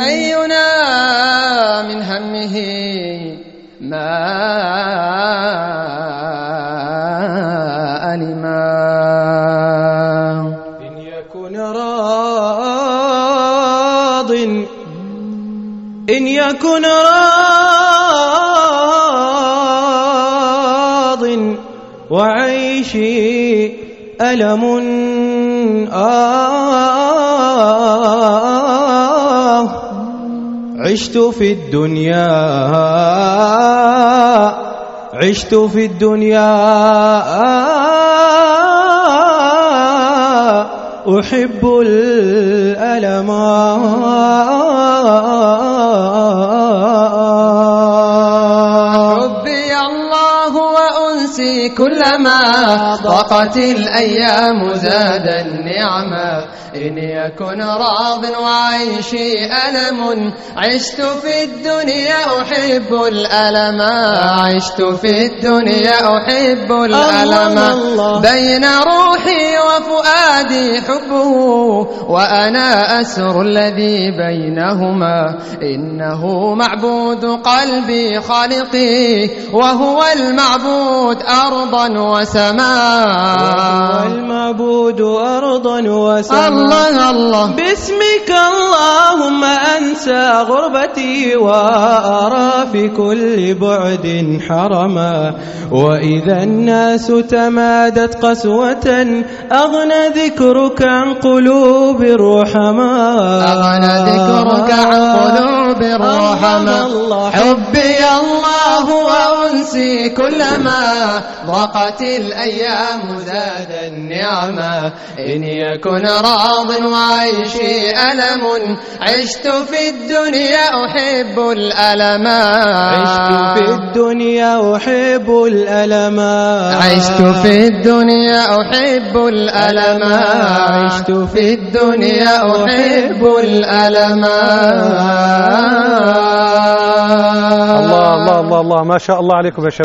أينا من همه ما ألما. إن يكن راض إن يكن راض. وعيشي ألم آه عشت في الدنيا. عشت في الدنيا. أحب الألم. وأنسي كلما ضاقت الأيام زاد النعما إن يكن راض وعيشي ألم عشت في الدنيا أحب الألم. عشت في الدنيا أحب الألم. بين روحي وفؤادي حبه وأنا أسر الذي بينهما. إنه معبود قلبي خالقي وهو المعبود أرضا وسماء. المعبود أرضا وسماء. الله الله. باسمك اللهم أنسى غربتي وأرى في كل بعد حرما. وإذا الناس تمادت قسوة أغنى ذكرك عن قلوب الرحماء أغنى ذكرك عن قلوب الرحمة الله. حبي الله وأنسي كلما ضاقت الأيام زاد النعمة إن يكن راض وعيشي ألم عشت في الدنيا أحب الألم. عشت في الدنيا أحب الألم. عشت في الدنيا أحب الألم. عشت في الدنيا أحب الألم. الله. ما شاء الله عليكم يا شباب.